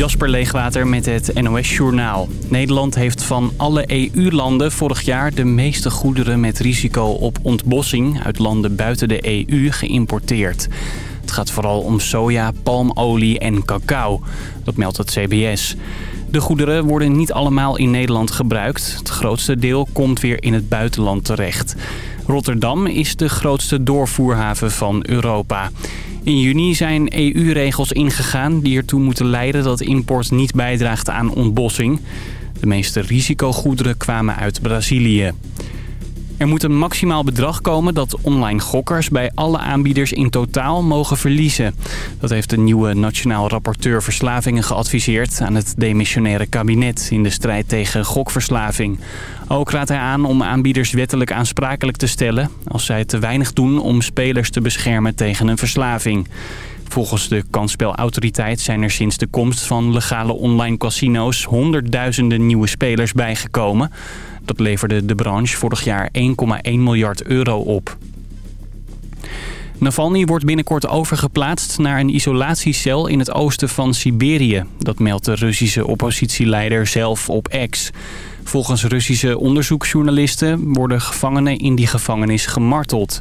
Jasper Leegwater met het NOS Journaal. Nederland heeft van alle EU-landen vorig jaar de meeste goederen met risico op ontbossing uit landen buiten de EU geïmporteerd. Het gaat vooral om soja, palmolie en cacao. Dat meldt het CBS. De goederen worden niet allemaal in Nederland gebruikt. Het grootste deel komt weer in het buitenland terecht. Rotterdam is de grootste doorvoerhaven van Europa. In juni zijn EU-regels ingegaan die ertoe moeten leiden dat import niet bijdraagt aan ontbossing. De meeste risicogoederen kwamen uit Brazilië. Er moet een maximaal bedrag komen dat online gokkers bij alle aanbieders in totaal mogen verliezen. Dat heeft de nieuwe nationaal rapporteur verslavingen geadviseerd aan het demissionaire kabinet in de strijd tegen gokverslaving. Ook raadt hij aan om aanbieders wettelijk aansprakelijk te stellen als zij te weinig doen om spelers te beschermen tegen een verslaving. Volgens de kansspelautoriteit zijn er sinds de komst van legale online casino's honderdduizenden nieuwe spelers bijgekomen. Dat leverde de branche vorig jaar 1,1 miljard euro op. Navalny wordt binnenkort overgeplaatst naar een isolatiecel in het oosten van Siberië. Dat meldt de Russische oppositieleider zelf op X. Volgens Russische onderzoeksjournalisten worden gevangenen in die gevangenis gemarteld.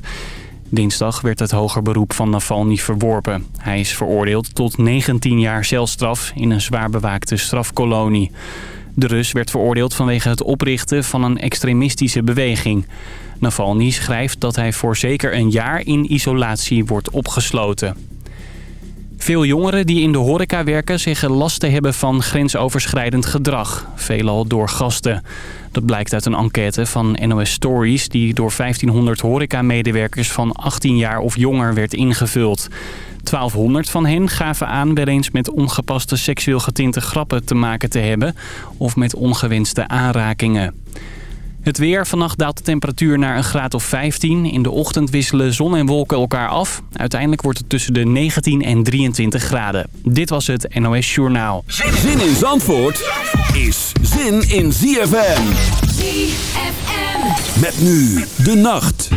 Dinsdag werd het hoger beroep van Navalny verworpen. Hij is veroordeeld tot 19 jaar celstraf in een zwaar bewaakte strafkolonie. De Rus werd veroordeeld vanwege het oprichten van een extremistische beweging. Navalny schrijft dat hij voor zeker een jaar in isolatie wordt opgesloten. Veel jongeren die in de horeca werken zeggen last te hebben van grensoverschrijdend gedrag. Veelal door gasten. Dat blijkt uit een enquête van NOS Stories die door 1500 horeca-medewerkers van 18 jaar of jonger werd ingevuld. 1200 van hen gaven aan wel eens met ongepaste seksueel getinte grappen te maken te hebben of met ongewenste aanrakingen. Het weer. Vannacht daalt de temperatuur naar een graad of 15. In de ochtend wisselen zon en wolken elkaar af. Uiteindelijk wordt het tussen de 19 en 23 graden. Dit was het NOS Journaal. Zin in Zandvoort is zin in ZFM. ZFM. Met nu de nacht.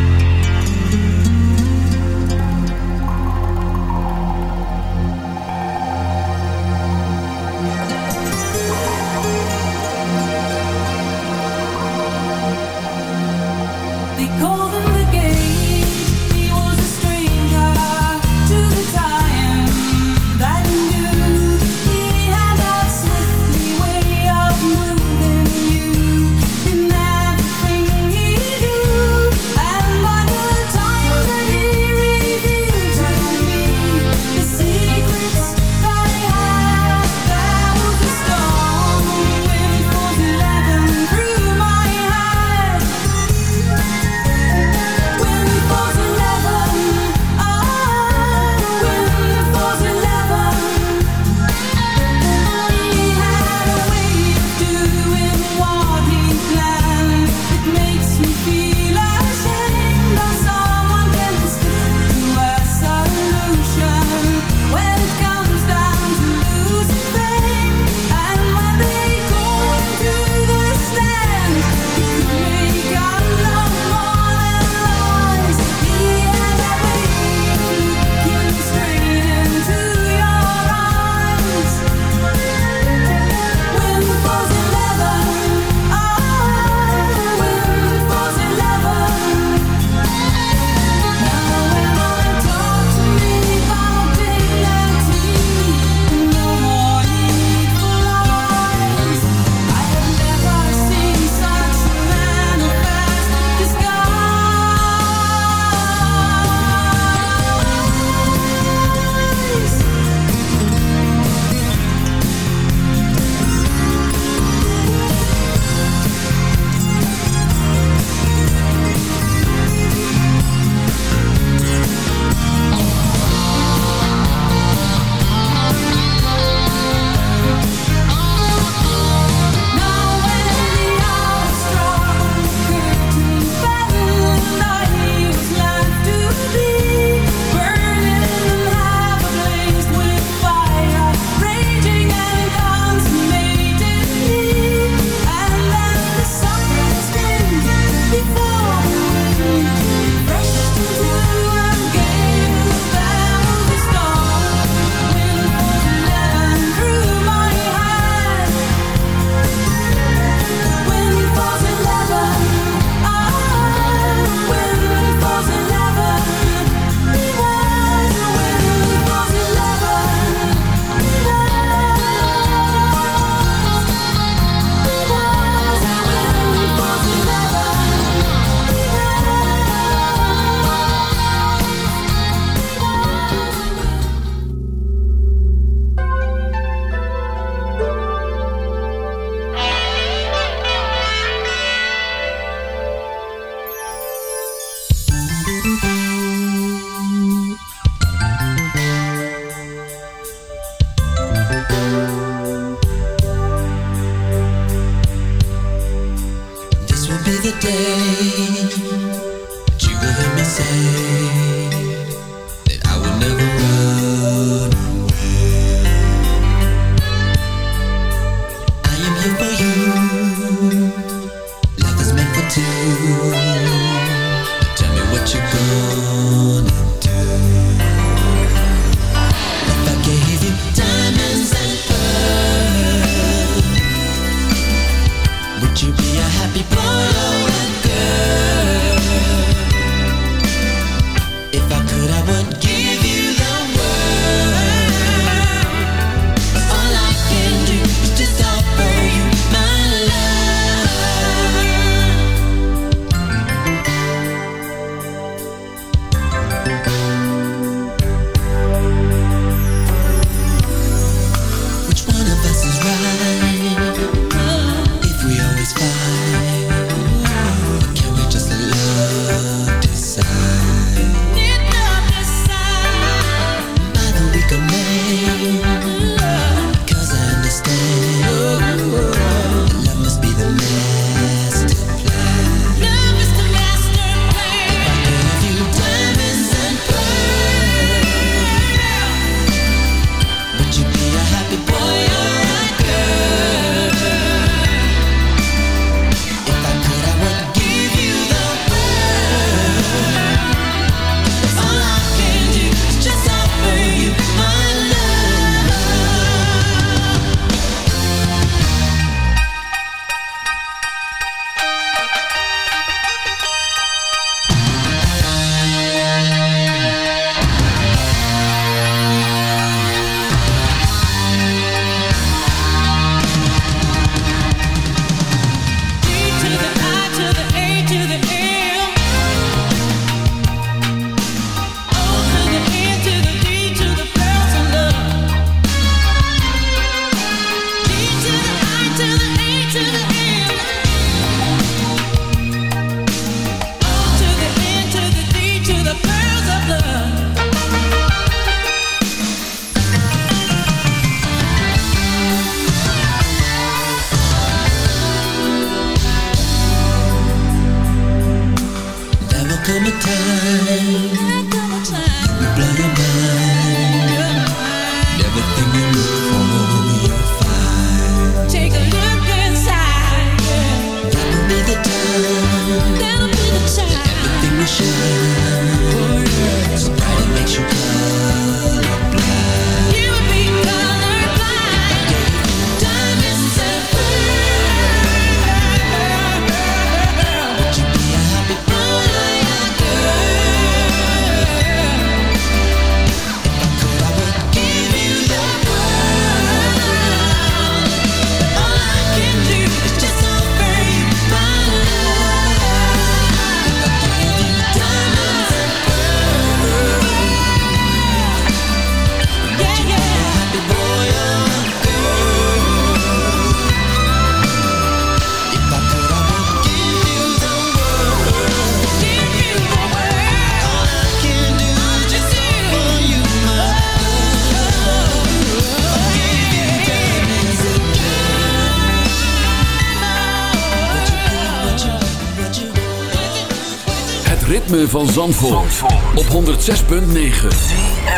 ritme van Zandvoort, Zandvoort. op 106.9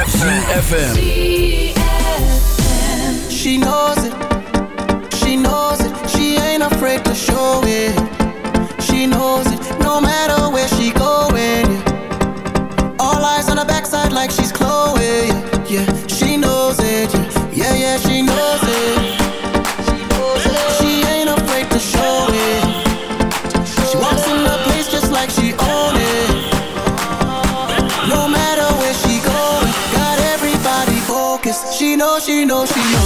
CFM She knows it, she knows it, she ain't afraid to show it. She knows it, no matter where she going All eyes on her backside like she's Chloe, yeah. know she knows.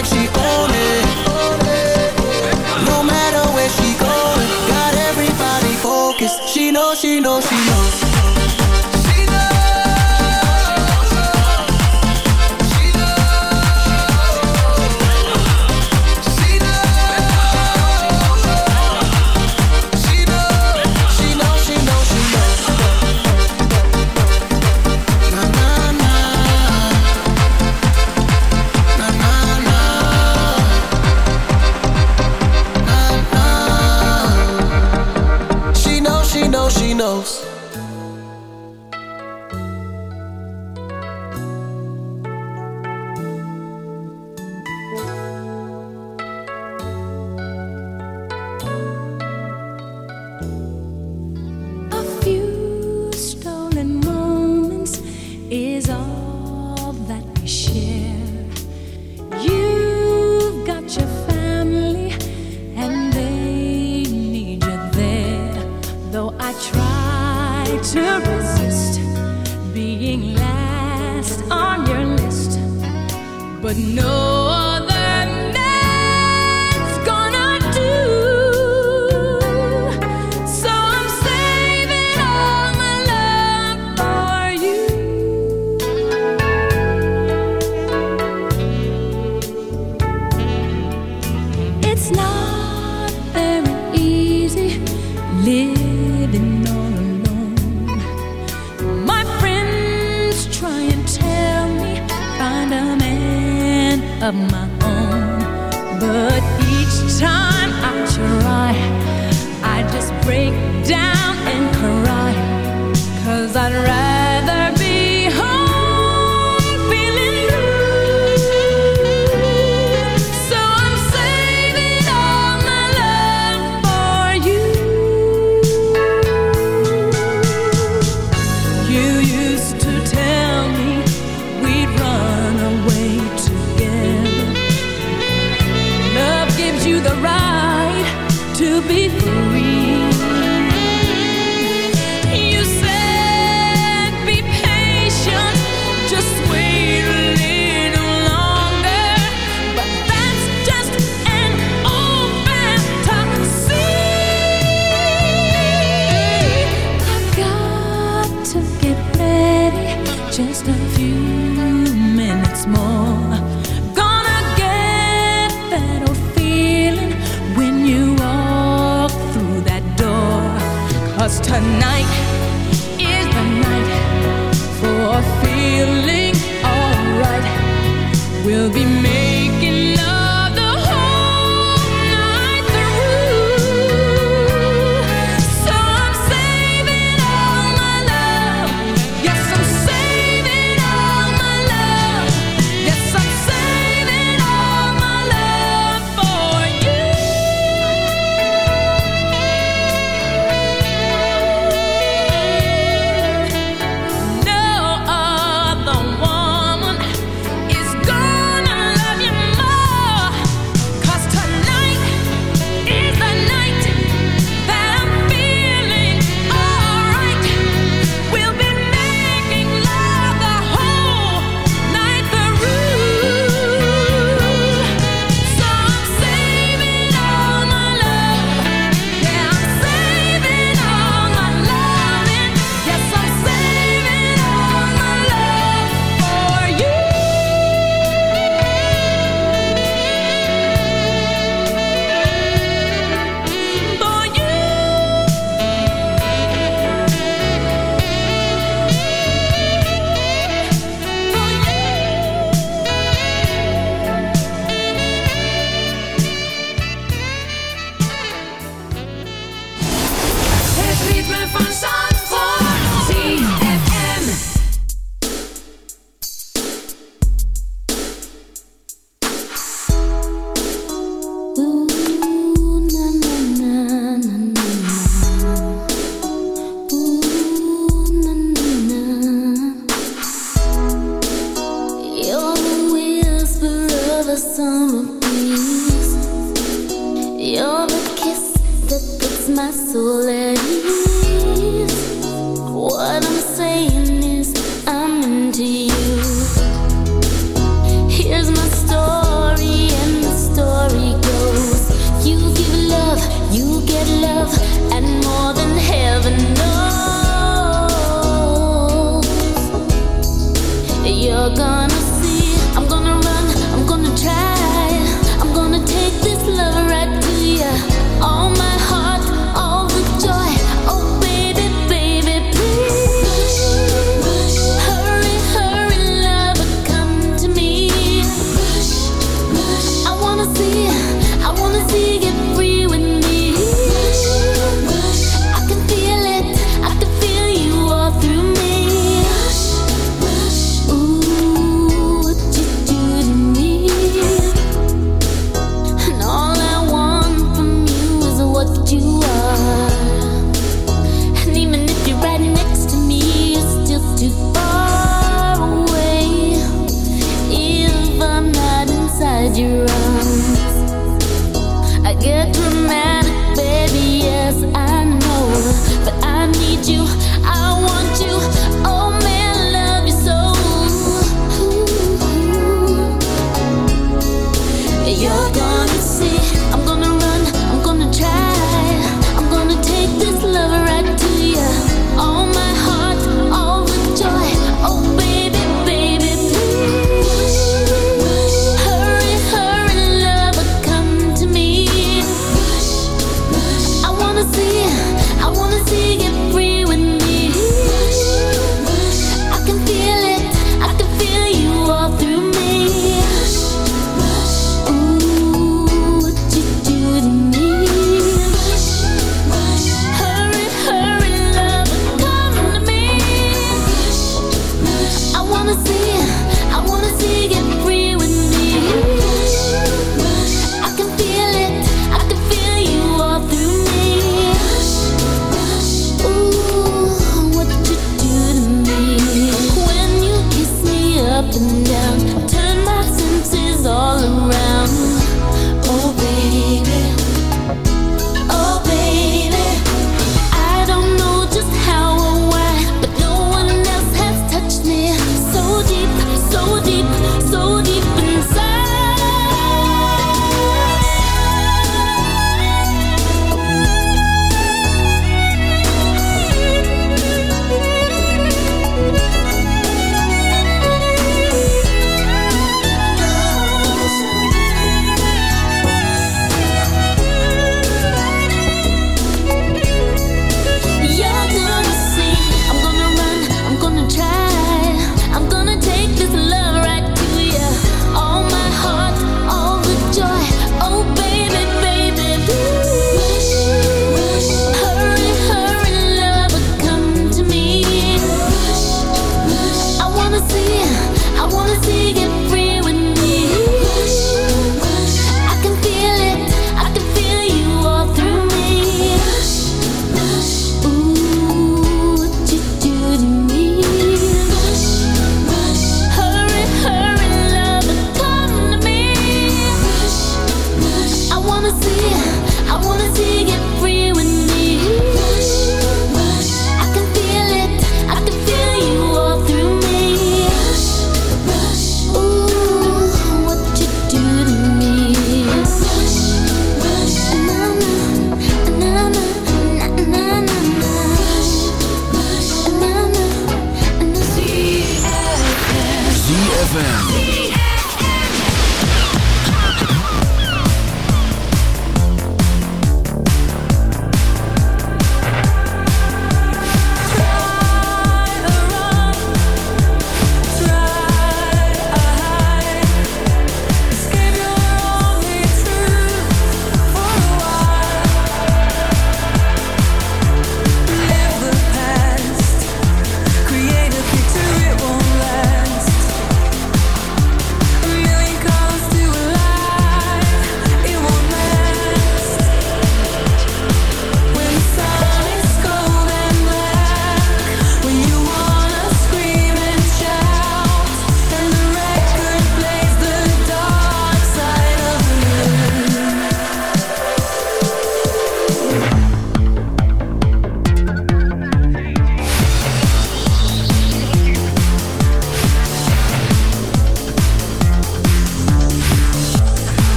Like she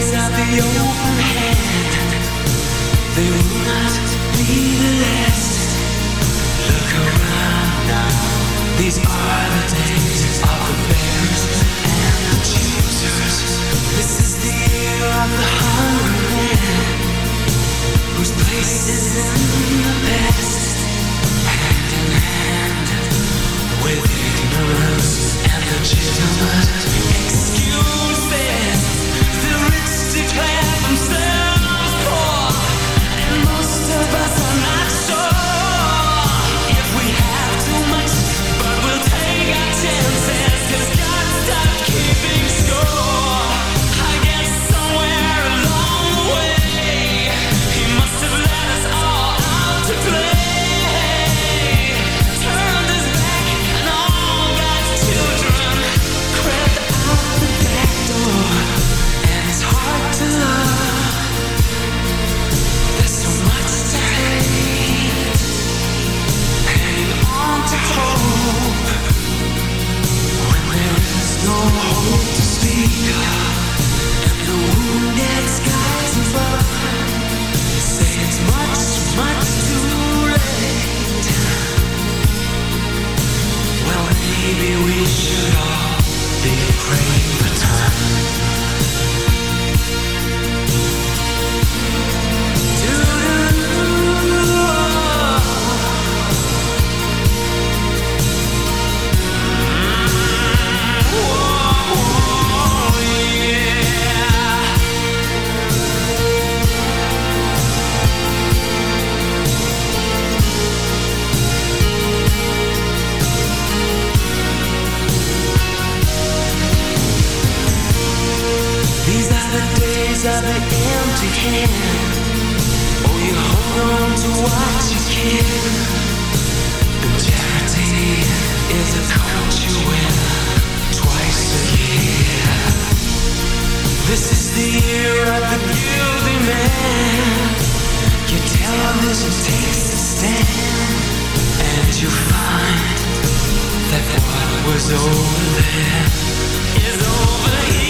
These are the open hand. They will not be the last. Look around now. These are the days of the bears and the choosers. This is the year of the hungry man, whose place is in the past. Hand in hand with and excuse glad. you can. Oh, you on to what you can. And charity is a coat you wear twice a year. This is the year of the guilty man. Your television takes a stand, and you find that what was over there is over here.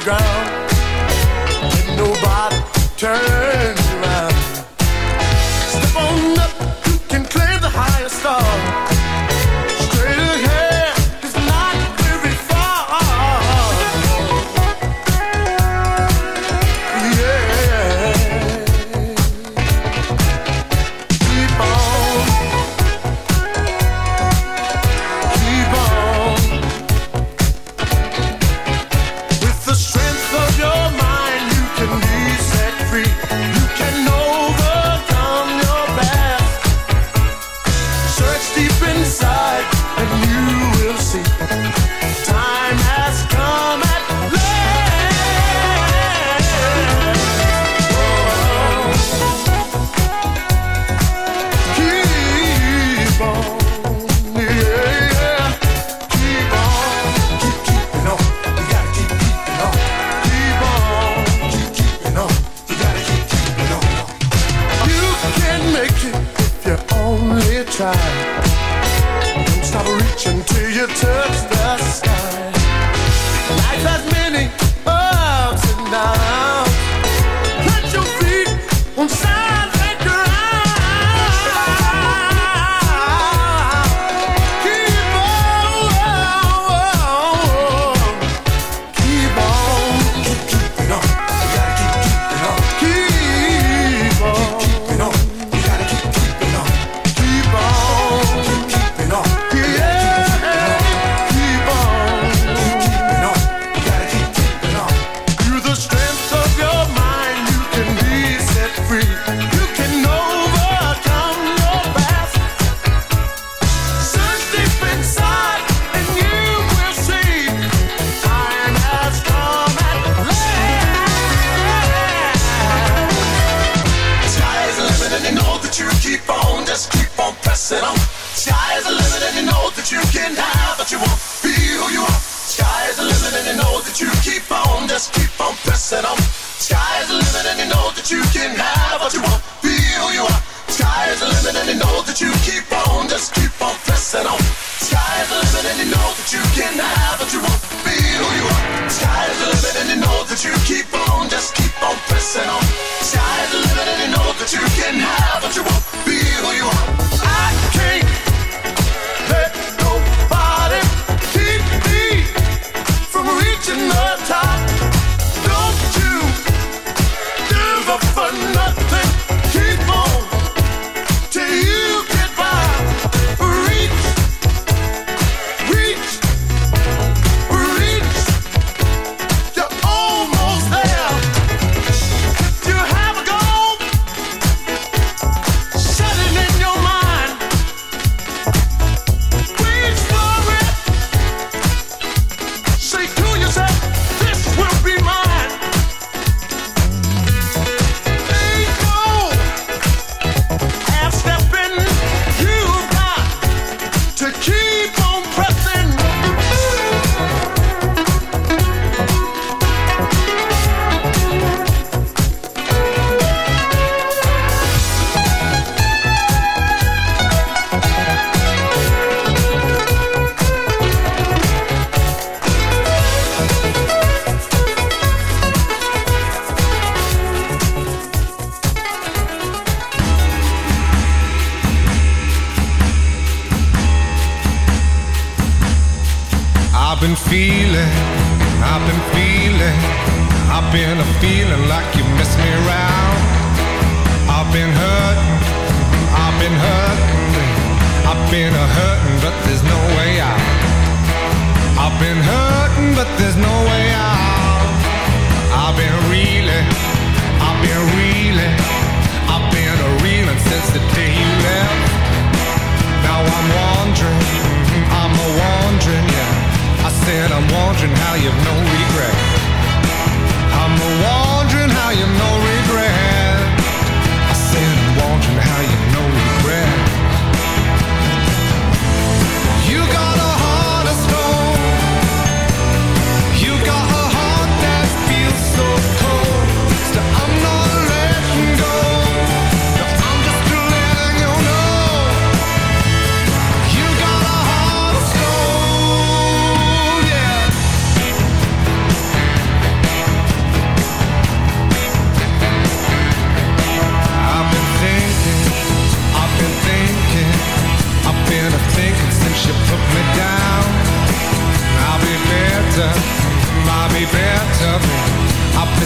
Ground. Nobody turn It's.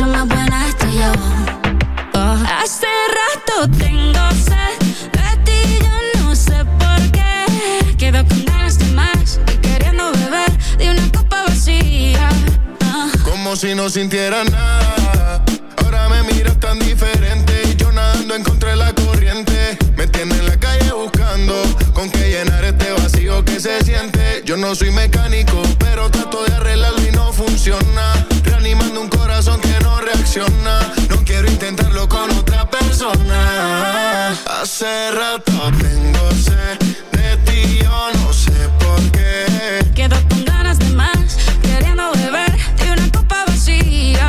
Mucho buena estoy yo. Oh. Hace rato tengo sed de ti, yo no sé por qué. Quedo con ganas de más y queriendo beber de una copa vacía. Ah. Como si no sintiera nada. Ahora me miras tan diferente. Y yo nadando en contra de la corriente. Me tiene en la calle buscando con qué llenar este vacío que se siente. Yo no soy mecánico, pero trato de arreglarlo y no funciona. Reanimando un corazón que no reacciona. No quiero intentarlo con otra persona. Hace rato tengo sed de ti, yo no sé por qué. Quedo con ganas de más, queriendo beber de una copa vacía.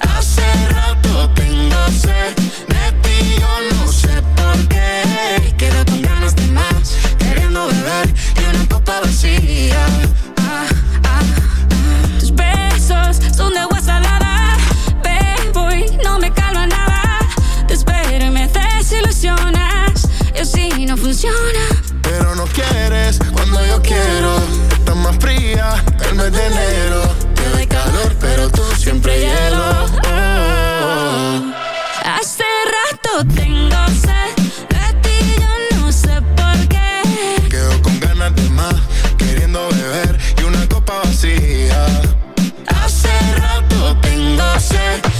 Hace rato tengo sed de ti, yo no sé por qué. Quedo con ganas de más, queriendo beber de una copa vacía. Ah, ah, ah. Son de agua salada, bebo y no me calma nada. Te espero y me desilusionas, y así no funciona. Pero no quieres cuando yo quiero. Estás más fría el mes de enero. Te doy calor, pero tú una